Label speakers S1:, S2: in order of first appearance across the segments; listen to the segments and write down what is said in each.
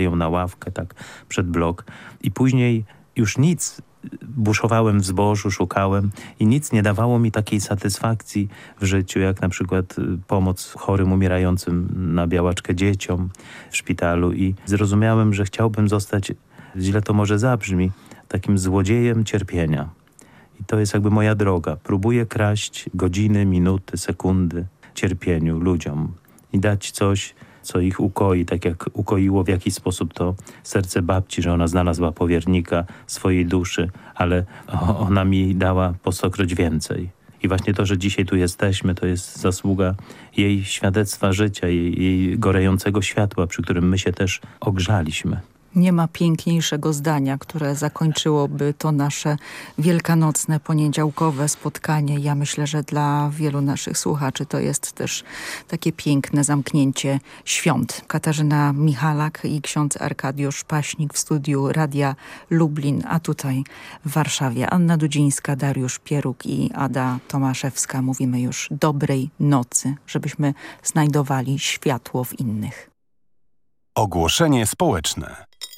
S1: Ją na ławkę, tak, przed blok. I później już nic buszowałem w zbożu, szukałem i nic nie dawało mi takiej satysfakcji w życiu, jak na przykład y, pomoc chorym, umierającym na białaczkę dzieciom w szpitalu i zrozumiałem, że chciałbym zostać, źle to może zabrzmi, takim złodziejem cierpienia. I to jest jakby moja droga. Próbuję kraść godziny, minuty, sekundy cierpieniu ludziom i dać coś, co ich ukoi, tak jak ukoiło w jakiś sposób to serce babci, że ona znalazła powiernika swojej duszy, ale ona mi dała po stokroć więcej. I właśnie to, że dzisiaj tu jesteśmy, to jest zasługa jej świadectwa życia, jej, jej gorejącego światła, przy którym my się też ogrzaliśmy.
S2: Nie ma piękniejszego zdania, które zakończyłoby to nasze wielkanocne, poniedziałkowe spotkanie. Ja myślę, że dla wielu naszych słuchaczy to jest też takie piękne zamknięcie świąt. Katarzyna Michalak i ksiądz Arkadiusz Paśnik w studiu Radia Lublin, a tutaj w Warszawie Anna Dudzińska, Dariusz Pieruk i Ada Tomaszewska. Mówimy już dobrej nocy, żebyśmy znajdowali światło w innych.
S3: Ogłoszenie społeczne.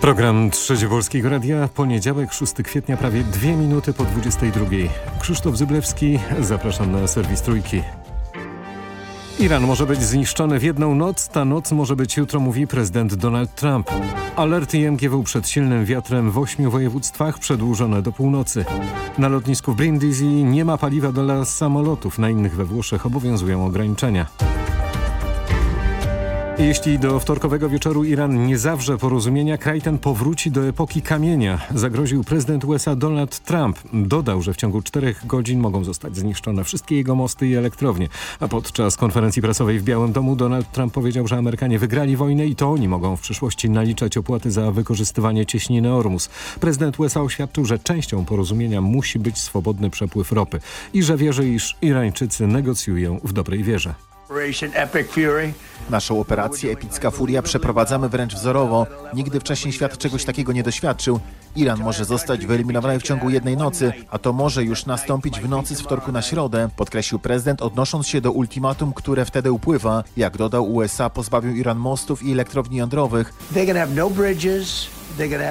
S4: Program Trzecie Polskiego Radia, poniedziałek 6 kwietnia, prawie dwie minuty po 22. Krzysztof Zyblewski, zapraszam na serwis Trójki. Iran może być zniszczony w jedną noc, ta noc może być jutro, mówi prezydent Donald Trump. Alerty IMGW przed silnym wiatrem w ośmiu województwach przedłużone do północy. Na lotnisku w Brindisi nie ma paliwa dla samolotów, na innych we Włoszech obowiązują ograniczenia. Jeśli do wtorkowego wieczoru Iran nie zawrze porozumienia, kraj ten powróci do epoki kamienia, zagroził prezydent USA Donald Trump. Dodał, że w ciągu czterech godzin mogą zostać zniszczone wszystkie jego mosty i elektrownie. A podczas konferencji prasowej w Białym Domu Donald Trump powiedział, że Amerykanie wygrali wojnę i to oni mogą w przyszłości naliczać opłaty za wykorzystywanie cieśniny Ormus. Prezydent USA oświadczył, że częścią porozumienia musi być swobodny przepływ ropy i że wierzy, iż Irańczycy negocjują w dobrej wierze.
S5: Naszą operację Epicka Furia przeprowadzamy wręcz wzorowo. Nigdy wcześniej świat czegoś takiego nie doświadczył. Iran może zostać wyeliminowany w ciągu jednej nocy, a to może już nastąpić w nocy z wtorku na środę, podkreślił prezydent, odnosząc się do ultimatum, które wtedy upływa. Jak dodał, USA pozbawią Iran mostów i elektrowni jądrowych.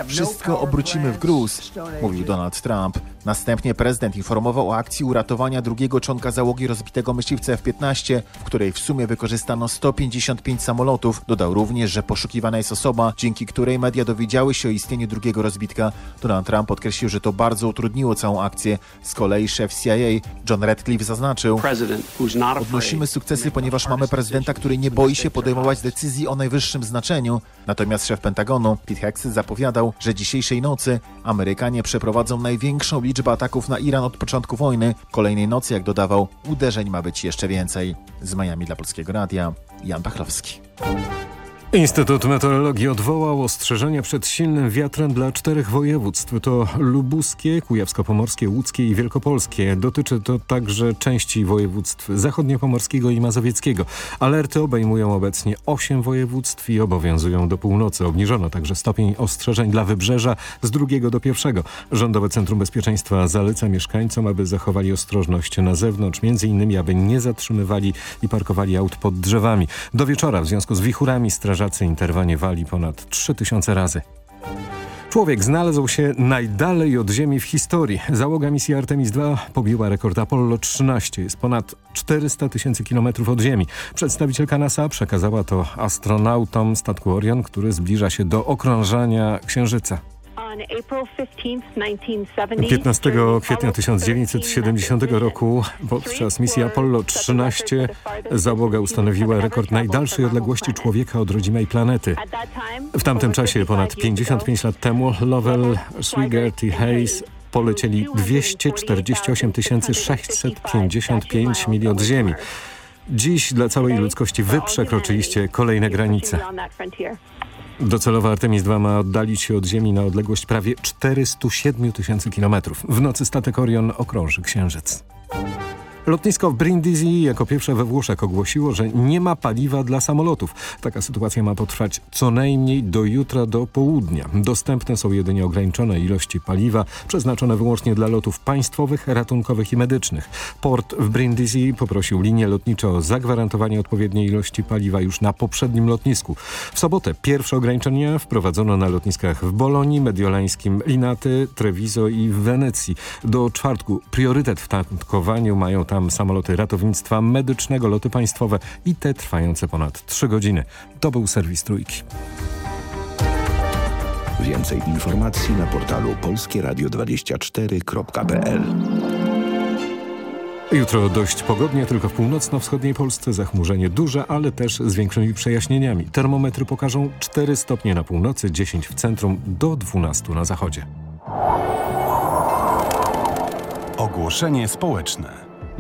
S5: Wszystko obrócimy w gruz, mówił Donald Trump. Następnie prezydent informował o akcji uratowania drugiego członka załogi rozbitego myśliwca F-15, w której w sumie wykorzystano 155 samolotów. Dodał również, że poszukiwana jest osoba, dzięki której media dowiedziały się o istnieniu drugiego rozbitka. Donald Trump podkreślił, że to bardzo utrudniło całą akcję. Z kolei szef CIA John Radcliffe zaznaczył, odnosimy sukcesy, ponieważ mamy prezydenta, który nie boi się podejmować decyzji o najwyższym znaczeniu. Natomiast szef Pentagonu Pete Hexet zapowiadał, że dzisiejszej nocy Amerykanie przeprowadzą największą liczbę ataków na Iran od początku wojny. Kolejnej nocy, jak dodawał, uderzeń ma być jeszcze więcej. Z Miami dla Polskiego Radia, Jan Pachlowski.
S4: Instytut Meteorologii odwołał ostrzeżenia przed silnym wiatrem dla czterech województw. To lubuskie, kujawsko-pomorskie, łódzkie i wielkopolskie. Dotyczy to także części województw zachodniopomorskiego i mazowieckiego. Alerty obejmują obecnie osiem województw i obowiązują do północy. Obniżono także stopień ostrzeżeń dla wybrzeża z drugiego do pierwszego. Rządowe Centrum Bezpieczeństwa zaleca mieszkańcom, aby zachowali ostrożność na zewnątrz, między innymi aby nie zatrzymywali i parkowali aut pod drzewami. Do wieczora w związku z wichurami strażacy strażacy interweniowali ponad 3000 razy. Człowiek znalazł się najdalej od Ziemi w historii. Załoga misji Artemis II pobiła rekord Apollo 13. Jest ponad 400 tysięcy kilometrów od Ziemi. Przedstawicielka NASA przekazała to astronautom statku Orion, który zbliża się do okrążania Księżyca. 15 kwietnia 1970 roku podczas misji Apollo 13 załoga ustanowiła rekord najdalszej odległości człowieka od rodzimej planety. W tamtym czasie, ponad 55 lat temu, Lovell, Swigert i Hayes polecieli 248 655 mil od Ziemi. Dziś dla całej ludzkości wy przekroczyliście kolejne granice. Docelowo Artemis II ma oddalić się od Ziemi na odległość prawie 407 tysięcy kilometrów. W nocy statek Orion okrąży Księżyc. Lotnisko w Brindisi jako pierwsze we Włoszech ogłosiło, że nie ma paliwa dla samolotów. Taka sytuacja ma potrwać co najmniej do jutra do południa. Dostępne są jedynie ograniczone ilości paliwa, przeznaczone wyłącznie dla lotów państwowych, ratunkowych i medycznych. Port w Brindisi poprosił linie lotnicze o zagwarantowanie odpowiedniej ilości paliwa już na poprzednim lotnisku. W sobotę pierwsze ograniczenia wprowadzono na lotniskach w Bolonii, Mediolańskim, Linaty, Treviso i w Wenecji. Do czwartku priorytet w tankowaniu mają tam samoloty ratownictwa medycznego, loty państwowe i te trwające ponad 3 godziny. To był serwis Trójki.
S6: Więcej informacji na portalu polskieradio24.pl
S4: Jutro dość pogodnie, tylko w północno-wschodniej Polsce zachmurzenie duże, ale też z większymi przejaśnieniami. Termometry pokażą 4 stopnie na północy, 10 w centrum, do 12 na zachodzie.
S3: Ogłoszenie społeczne.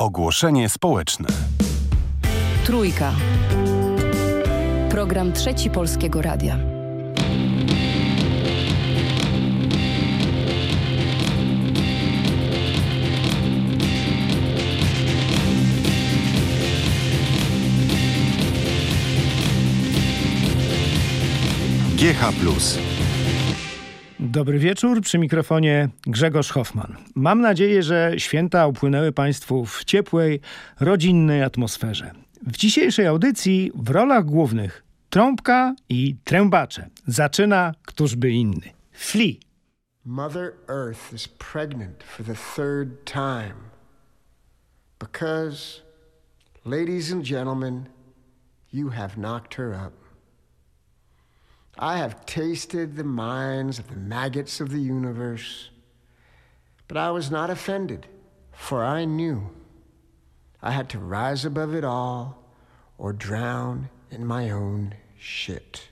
S3: Ogłoszenie społeczne.
S7: Trójka. Program Trzeci Polskiego Radia.
S3: GH+.
S8: Dobry wieczór, przy mikrofonie Grzegorz Hoffman. Mam nadzieję, że święta upłynęły Państwu w ciepłej, rodzinnej atmosferze. W dzisiejszej audycji w rolach głównych trąbka i trębacze. Zaczyna któżby inny. Flea.
S9: Mother Earth is pregnant for the third time. Because, ladies and gentlemen, you have knocked her up. I have tasted the minds of the maggots of the universe, but I was not offended, for I knew I had to rise above it all or drown in my own shit.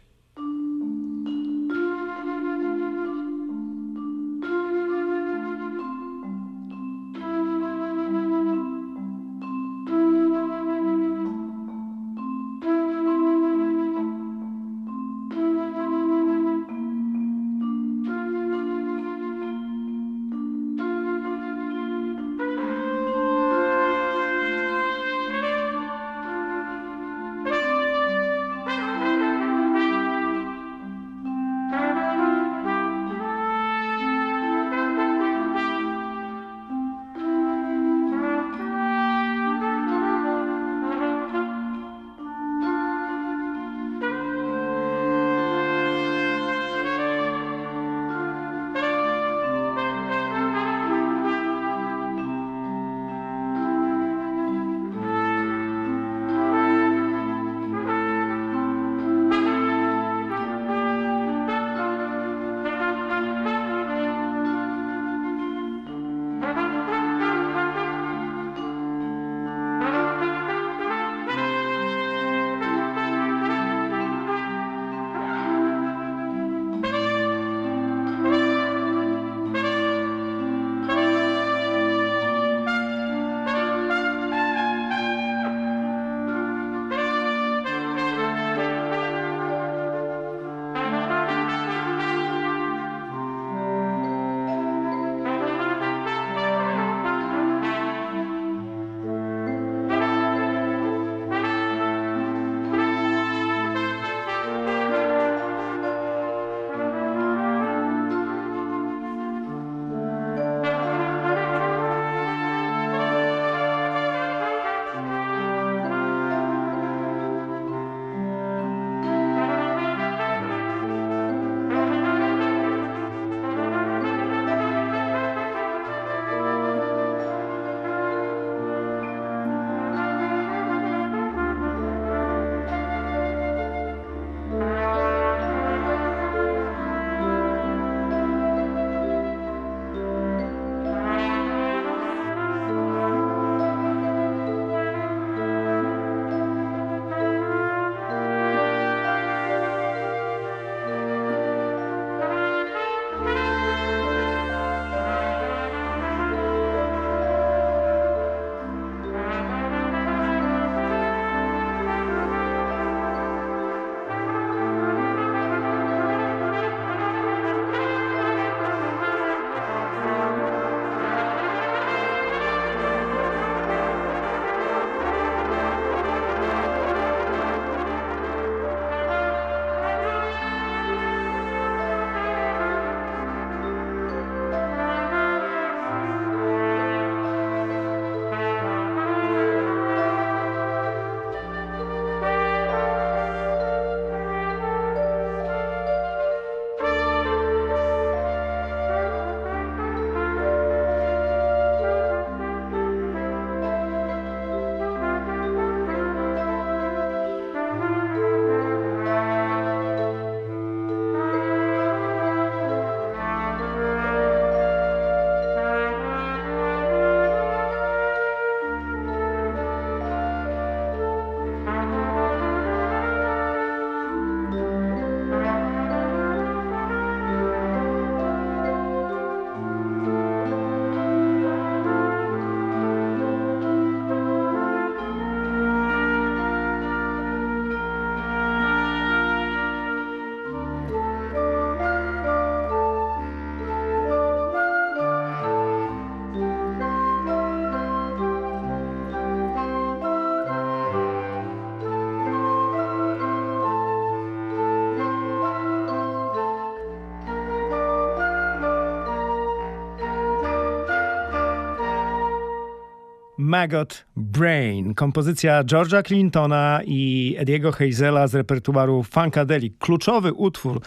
S8: Maggot Brain. Kompozycja George'a Clintona i Ediego Hazela z repertuaru Funkadelic. Kluczowy utwór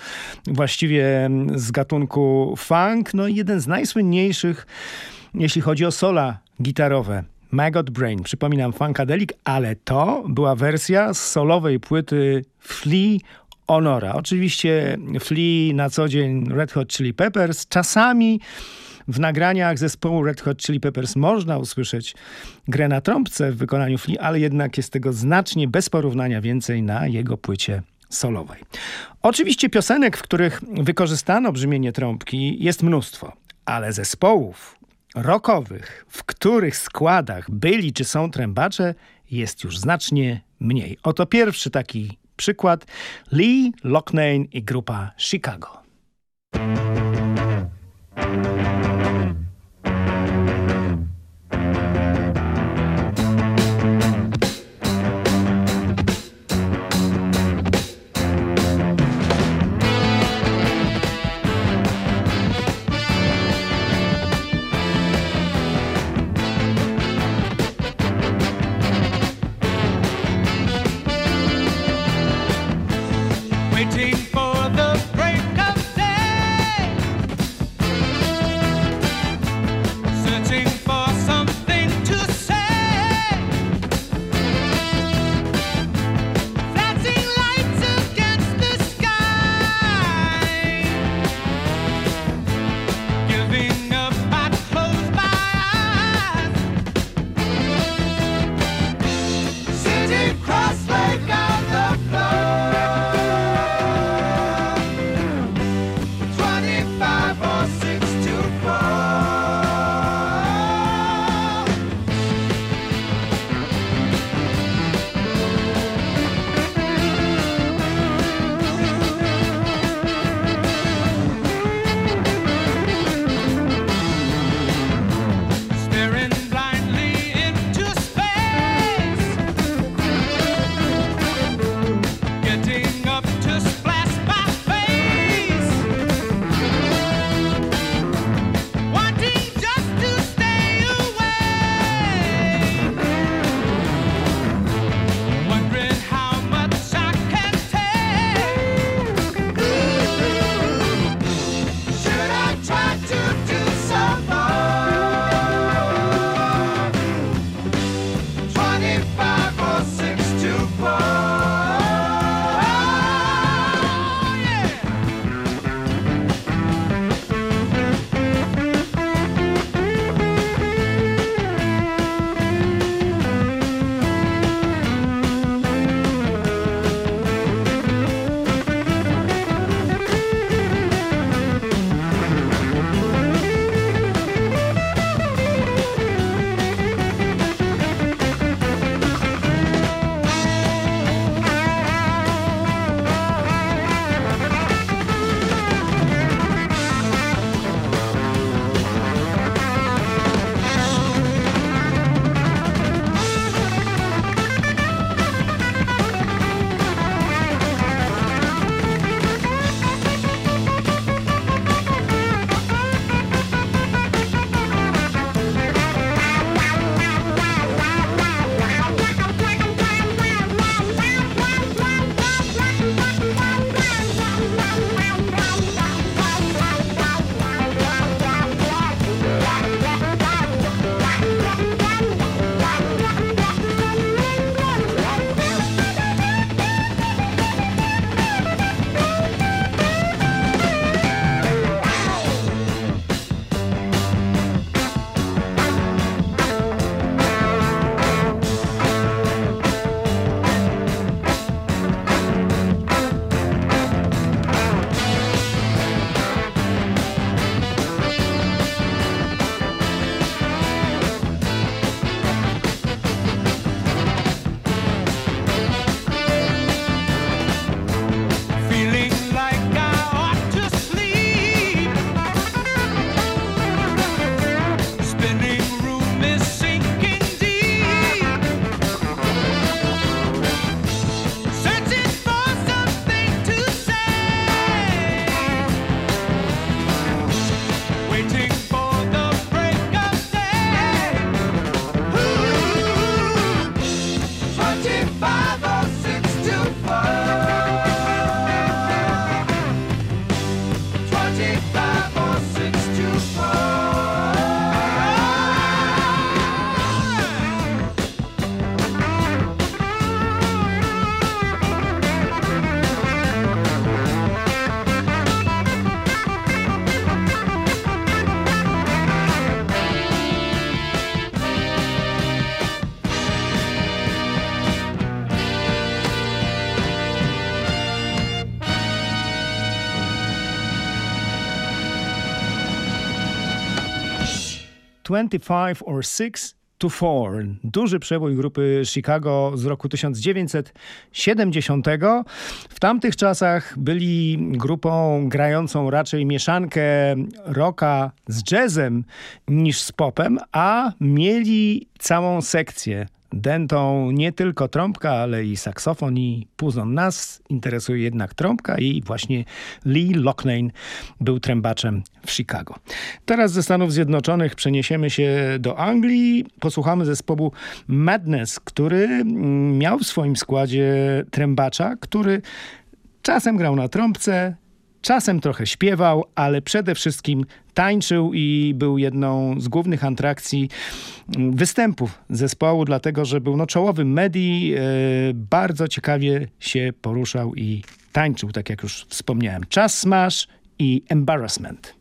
S8: właściwie z gatunku funk. No i jeden z najsłynniejszych, jeśli chodzi o sola gitarowe. Maggot Brain. Przypominam Funkadelic, ale to była wersja z solowej płyty Flea Honora. Oczywiście Flea na co dzień Red Hot Chili Peppers. Czasami w nagraniach zespołu Red Hot Chili Peppers można usłyszeć grę na trąbce w wykonaniu Flea, ale jednak jest tego znacznie bez porównania więcej na jego płycie solowej. Oczywiście piosenek, w których wykorzystano brzmienie trąbki jest mnóstwo, ale zespołów rockowych, w których składach byli czy są trębacze jest już znacznie mniej. Oto pierwszy taki przykład Lee Locknane i grupa Chicago. 25 or 6 to 4. Duży przebój grupy Chicago z roku 1970. W tamtych czasach byli grupą grającą raczej mieszankę rocka z jazzem niż z popem, a mieli całą sekcję dętą nie tylko trąbka, ale i saksofon i puzon. Nas interesuje jednak trąbka i właśnie Lee Loughnane był trębaczem w Chicago. Teraz ze Stanów Zjednoczonych przeniesiemy się do Anglii. Posłuchamy zespołu Madness, który mm, miał w swoim składzie trębacza, który czasem grał na trąbce, Czasem trochę śpiewał, ale przede wszystkim tańczył i był jedną z głównych atrakcji mm, występów zespołu, dlatego że był no, czołowym medii, e, bardzo ciekawie się poruszał i tańczył, tak jak już wspomniałem. Czas Smash i Embarrassment.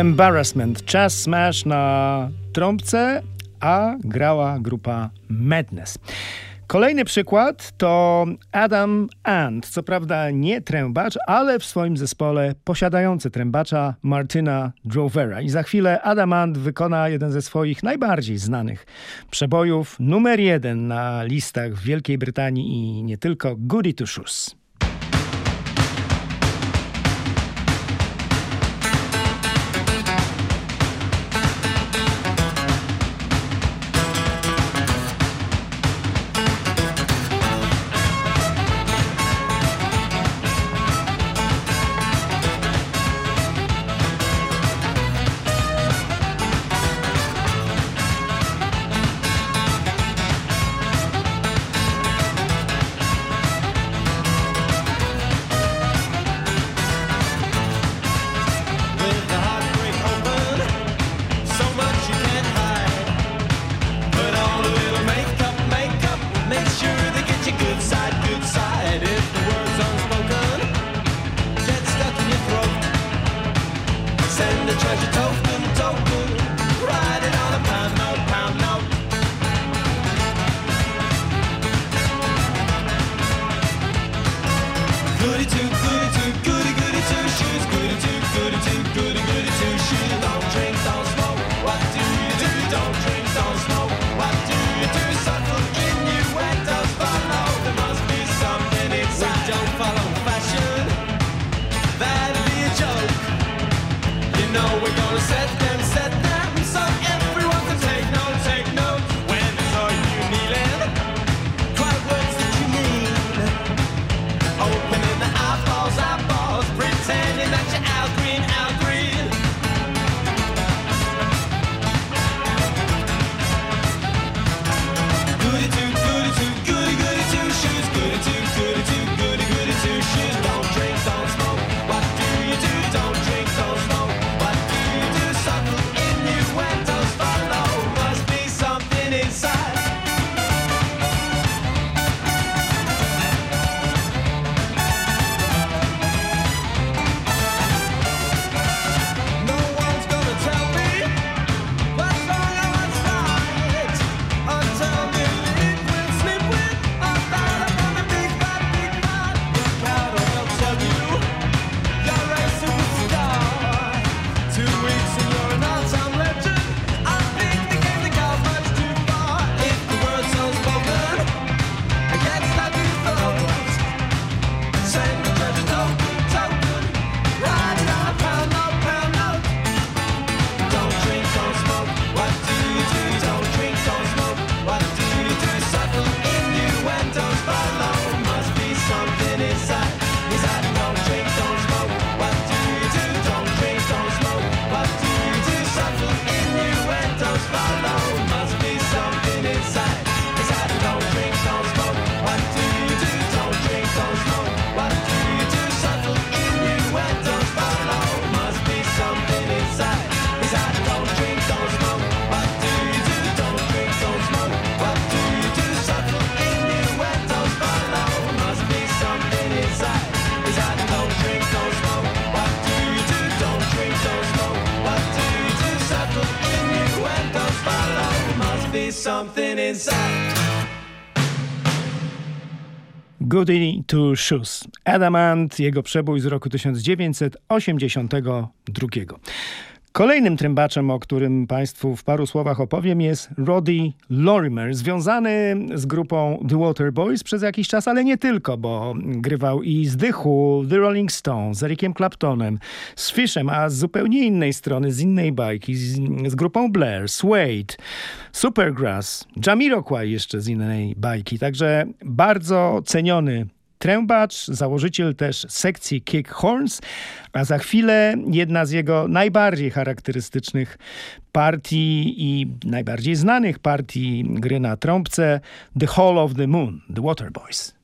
S8: Embarrassment. Czas Smash na trąbce, a grała grupa Madness. Kolejny przykład to Adam Ant. Co prawda nie trębacz, ale w swoim zespole posiadający trębacza Martina Drovera. I za chwilę Adam Ant wykona jeden ze swoich najbardziej znanych przebojów, numer jeden na listach w Wielkiej Brytanii i nie tylko Goody to Shoes. Goody Two Shoes. Adamant, jego przebój z roku 1982. Kolejnym trębaczem, o którym Państwu w paru słowach opowiem jest Roddy Lorimer, związany z grupą The Waterboys przez jakiś czas, ale nie tylko, bo grywał i z Dychu, The Rolling Stones, z Ericiem Claptonem, z Fishem, a z zupełnie innej strony, z innej bajki, z, z grupą Blair, Suede, Supergrass, Jamiroquai jeszcze z innej bajki. Także bardzo ceniony trębacz, założyciel też sekcji Kick Horns, a za chwilę jedna z jego najbardziej charakterystycznych partii i najbardziej znanych partii gry na trąbce The Hall of the Moon, The Waterboys.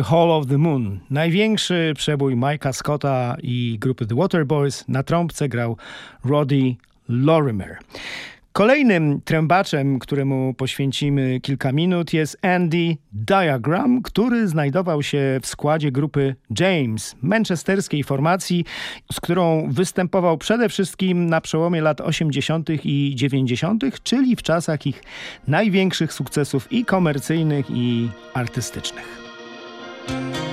S8: The Hall of the Moon. Największy przebój Mike'a Scotta i grupy The Waterboys. Na trąbce grał Roddy Lorimer. Kolejnym trębaczem, któremu poświęcimy kilka minut jest Andy Diagram, który znajdował się w składzie grupy James, manchesterskiej formacji, z którą występował przede wszystkim na przełomie lat 80. i 90., czyli w czasach ich największych sukcesów i komercyjnych i artystycznych.
S10: They need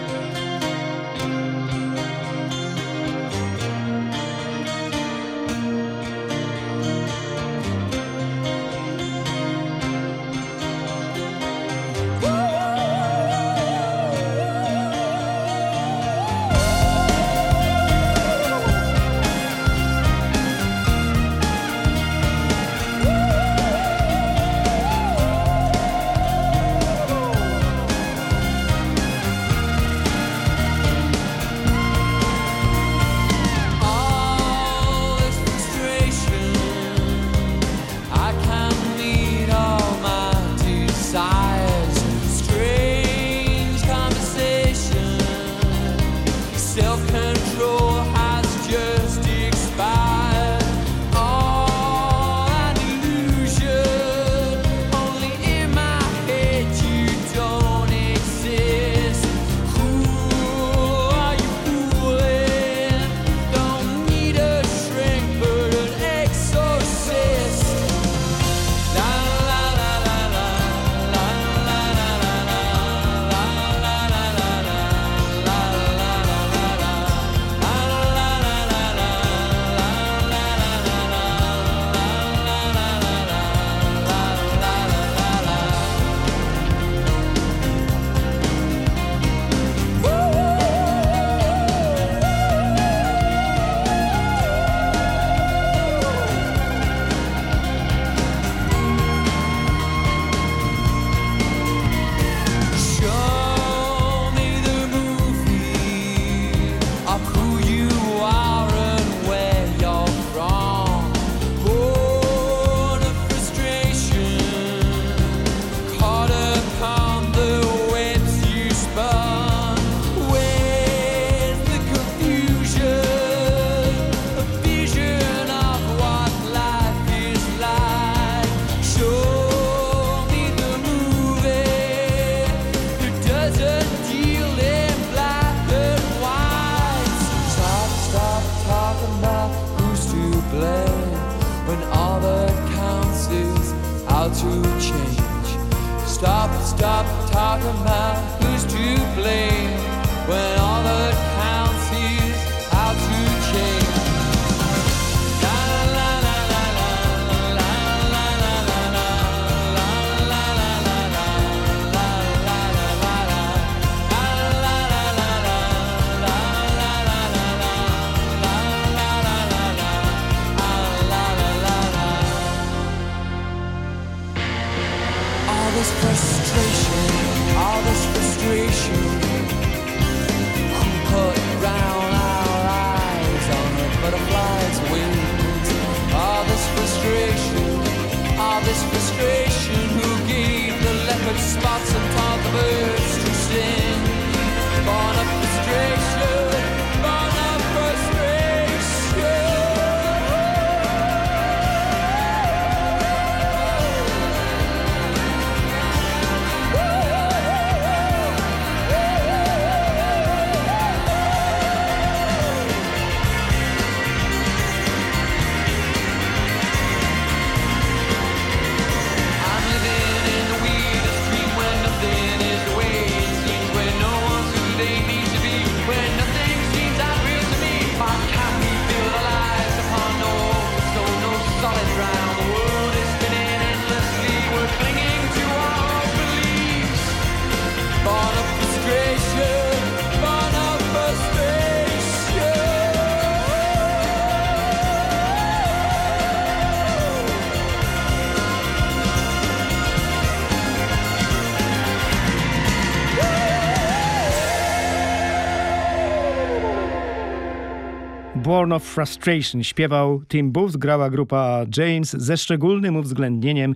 S8: Born of Frustration śpiewał Tim Booth, grała grupa James ze szczególnym uwzględnieniem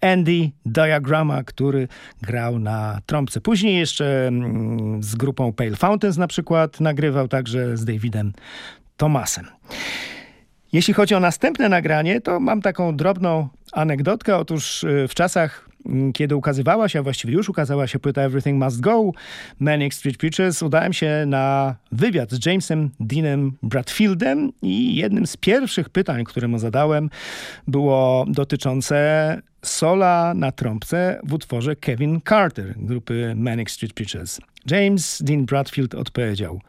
S8: Andy Diagramma, który grał na trąbce. Później jeszcze mm, z grupą Pale Fountains na przykład nagrywał także z Davidem Thomasem. Jeśli chodzi o następne nagranie, to mam taką drobną anegdotkę. Otóż y, w czasach kiedy ukazywała się, a właściwie już ukazała się płyta Everything Must Go Manic Street Preachers, udałem się na wywiad z Jamesem Deanem Bradfieldem i jednym z pierwszych pytań, które mu zadałem, było dotyczące sola na trąbce w utworze Kevin Carter grupy Manic Street Preachers. James Dean Bradfield odpowiedział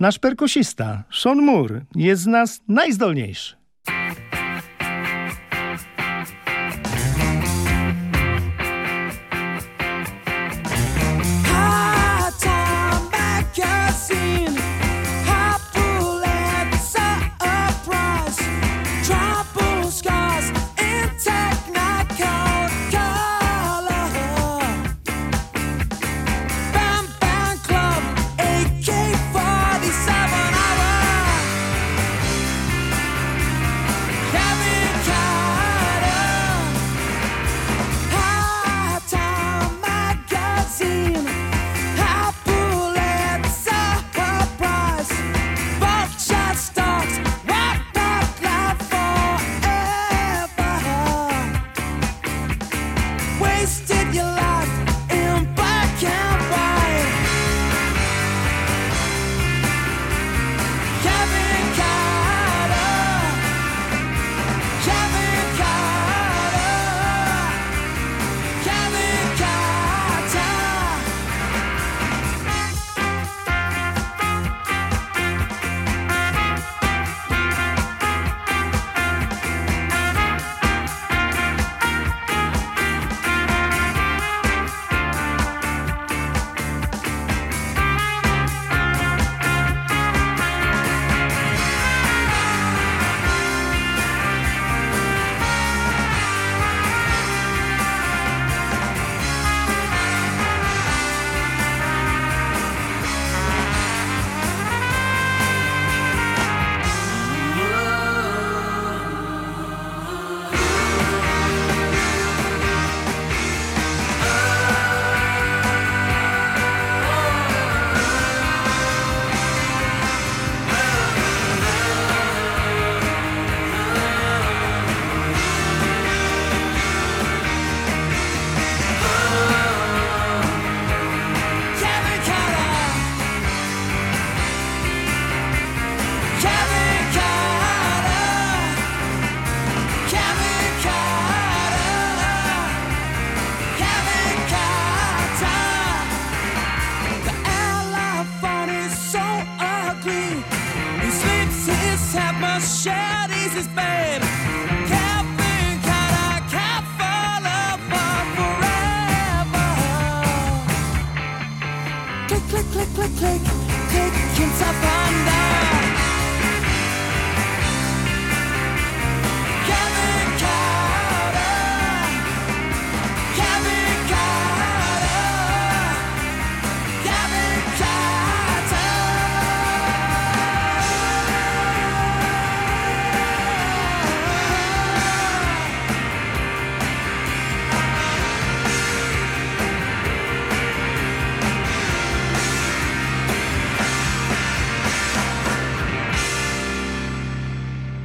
S8: Nasz perkusista, Sean Moore, jest z nas najzdolniejszy. click, click, click.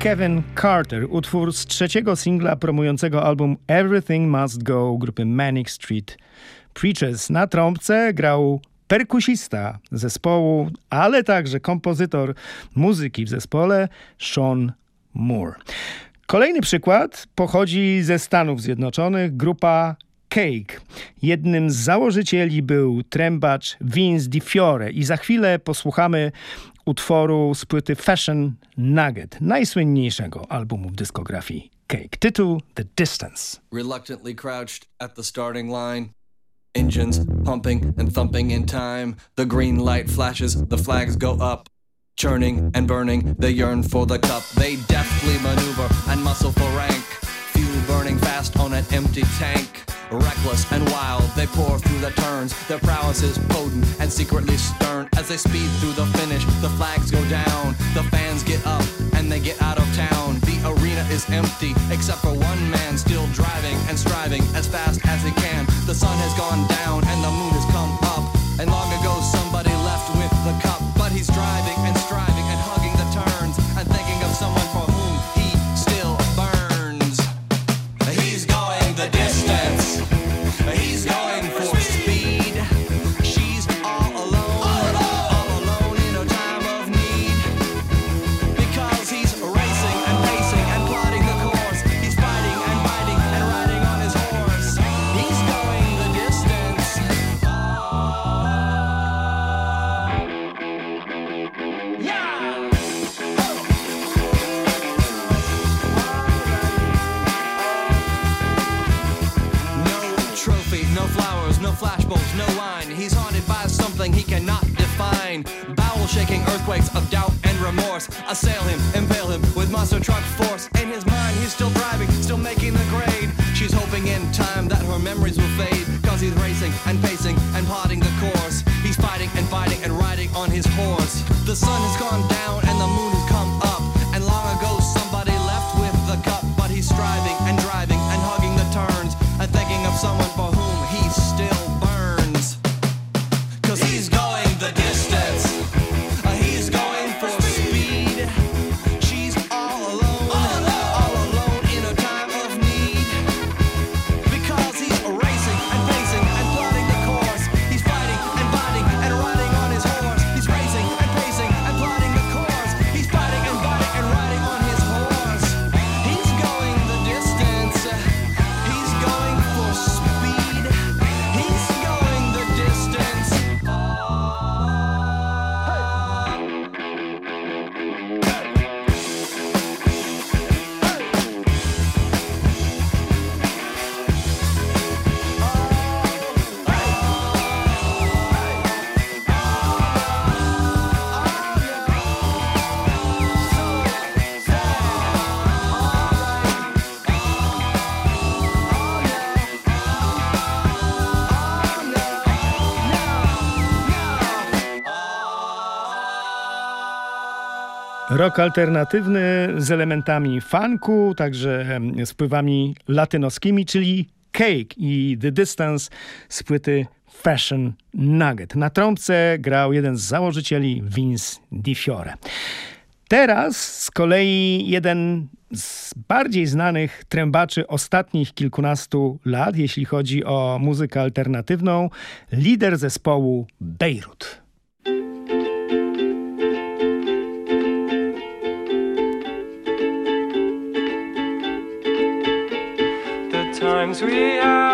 S8: Kevin Carter, utwór z trzeciego singla promującego album Everything Must Go grupy Manic Street Preachers. Na trąbce grał perkusista zespołu, ale także kompozytor muzyki w zespole Sean Moore. Kolejny przykład pochodzi ze Stanów Zjednoczonych, grupa Cake. Jednym z założycieli był trębacz Vince DiFiore i za chwilę posłuchamy utworu z płyty Fashion Nugget, najsłynniejszego albumu w dyskografii Cake. Tytuł The Distance.
S11: Reluctantly crouched at the starting line. Engines pumping and thumping in time. The green light flashes, the flags go up. Churning and burning, they yearn for the cup. They deftly maneuver and muscle for rank. burning fast on an empty tank. Reckless and wild, they pour through the turns. Their prowess is potent and secretly stern. As they speed through the finish, the flags go down. The fans get up and they get out of town. The arena is empty, except for one man still driving and striving as fast as he can. The sun has gone down.
S8: Rok alternatywny z elementami funku, także z wpływami latynoskimi, czyli Cake i The Distance z płyty Fashion Nugget. Na trąbce grał jeden z założycieli Vince DiFiore. Teraz z kolei jeden z bardziej znanych trębaczy ostatnich kilkunastu lat, jeśli chodzi o muzykę alternatywną, lider zespołu Beirut.
S12: times we have.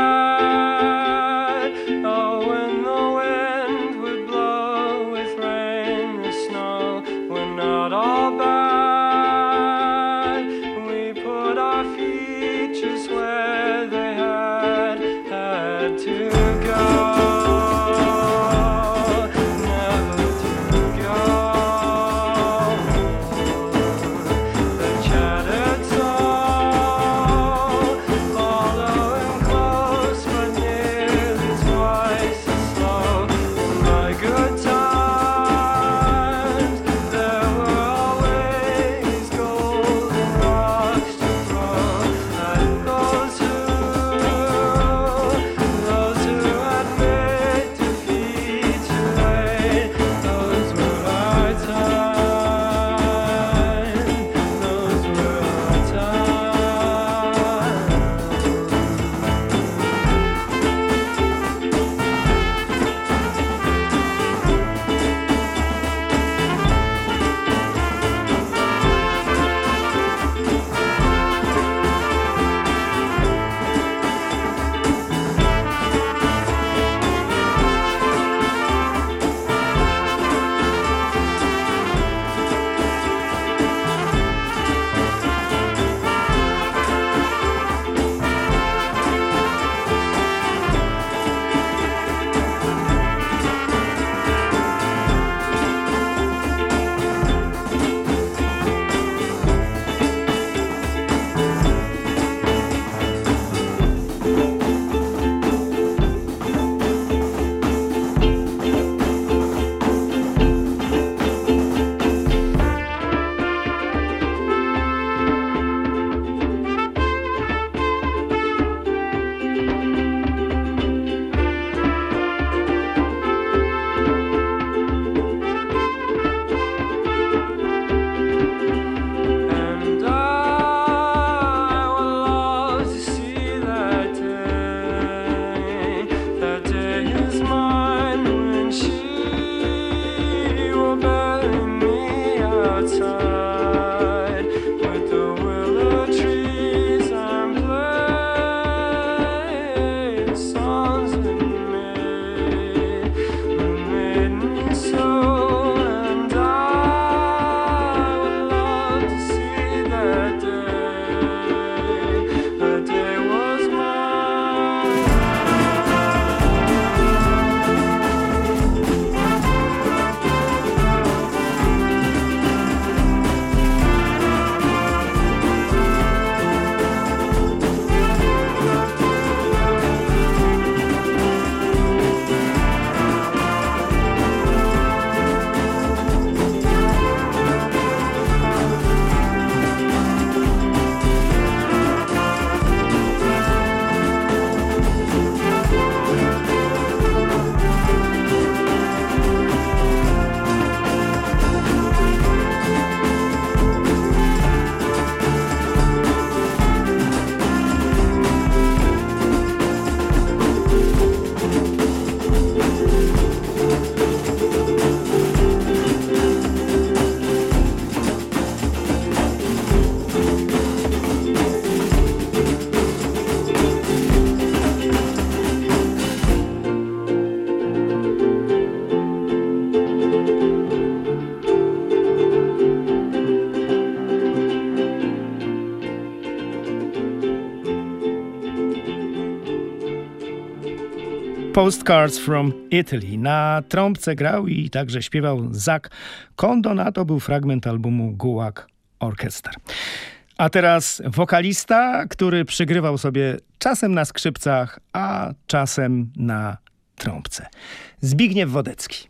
S13: Postcards from Italy. Na trąbce grał i także śpiewał Zach Condonato. Był fragment albumu Gułak Orchester. A teraz wokalista, który przygrywał sobie czasem na skrzypcach, a czasem na trąbce. Zbigniew Wodecki.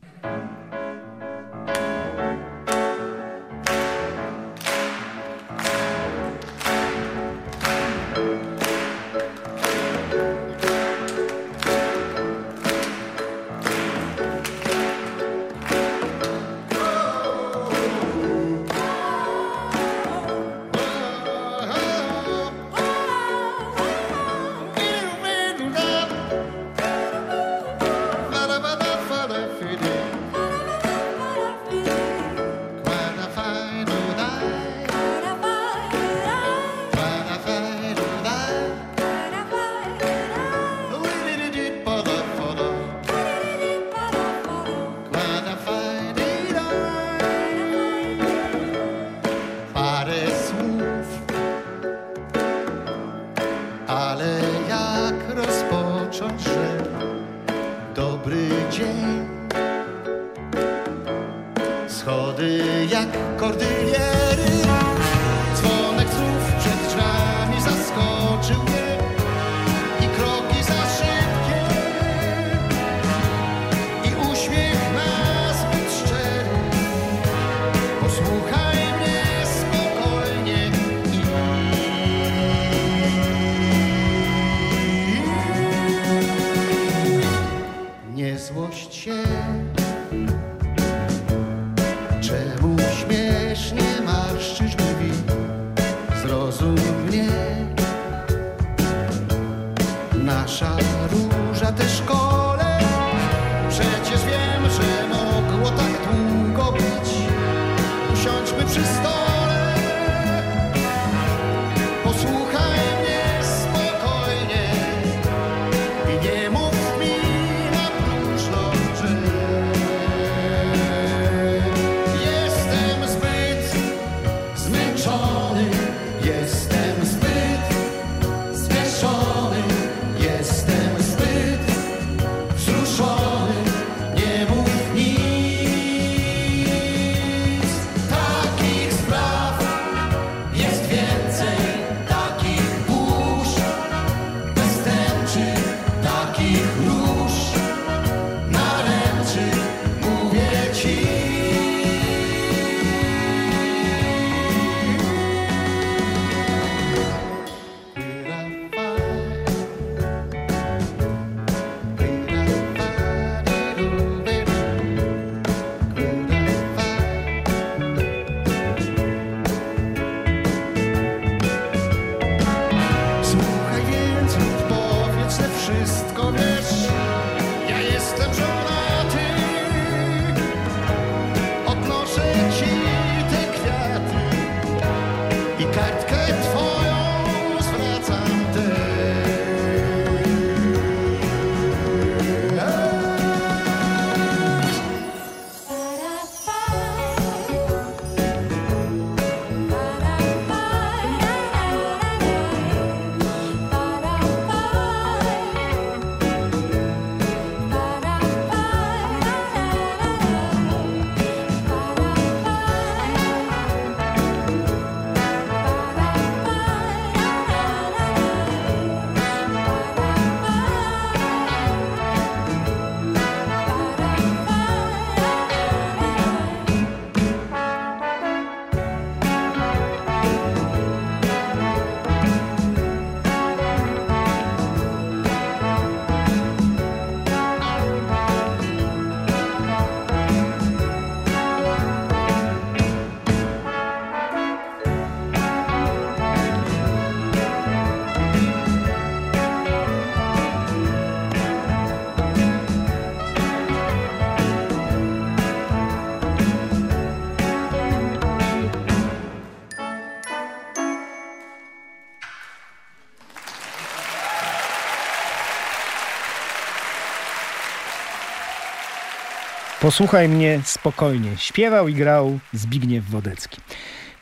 S8: Posłuchaj mnie spokojnie.
S13: Śpiewał i grał Zbigniew Wodecki.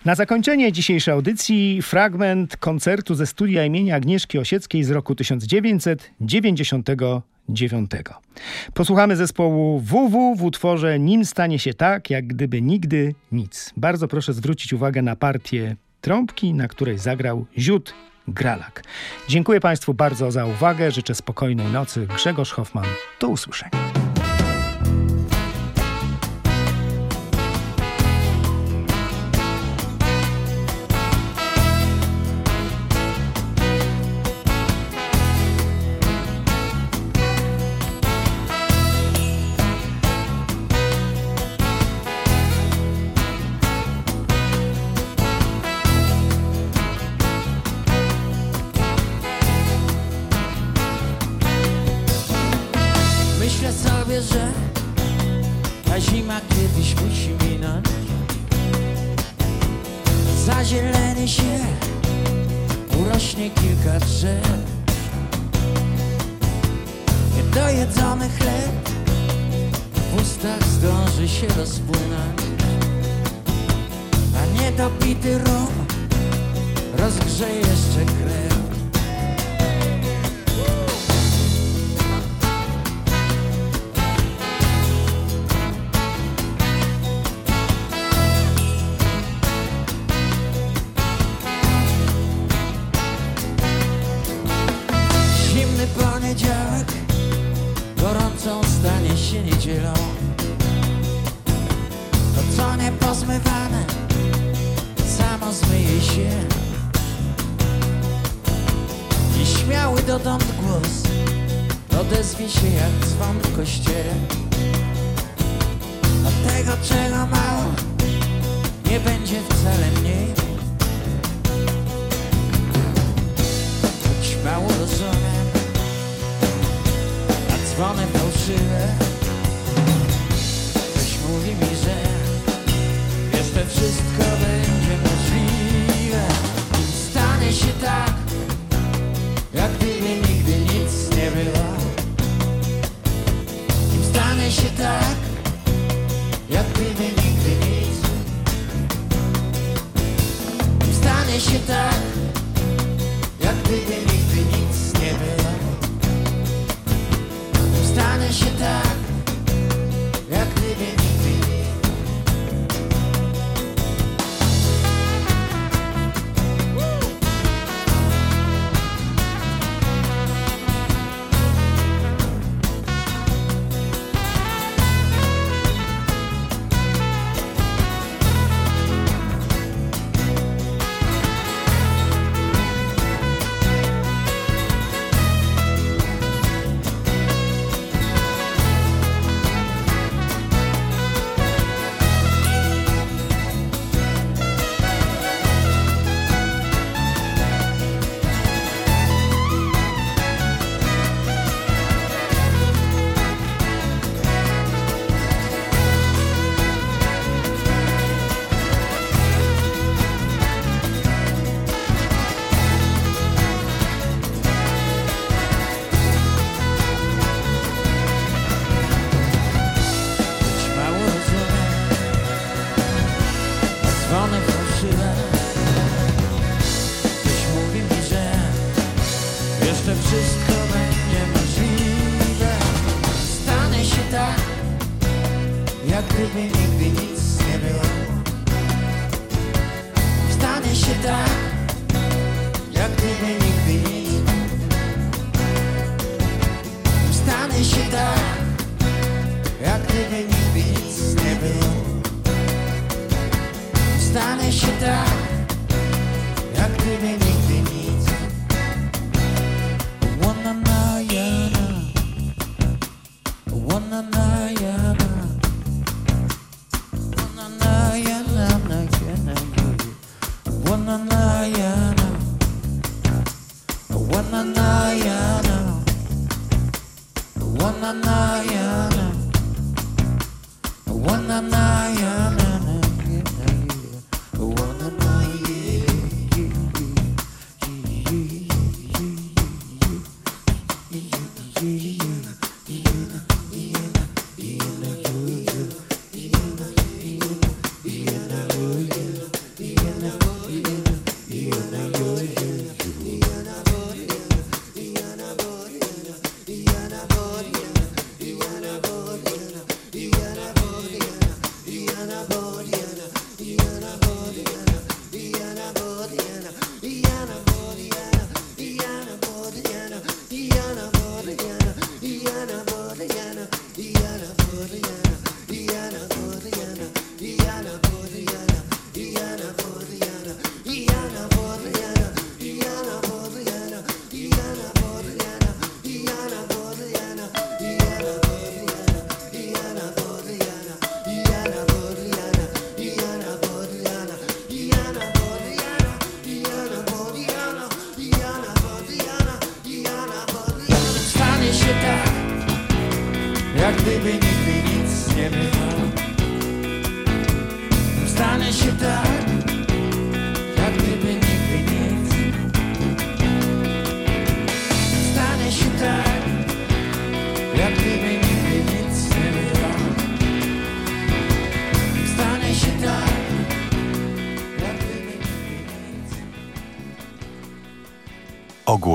S13: Na zakończenie dzisiejszej audycji fragment koncertu ze studia imienia Agnieszki Osieckiej z roku 1999.
S14: Posłuchamy zespołu WW w utworze Nim stanie się tak, jak gdyby nigdy nic. Bardzo proszę zwrócić uwagę na partię trąbki, na której zagrał Ziut Gralak. Dziękuję Państwu bardzo za uwagę. Życzę spokojnej nocy. Grzegorz Hoffman. Do usłyszenia. rozpłynąć A niedopity rum rozgrzeje jeszcze krew.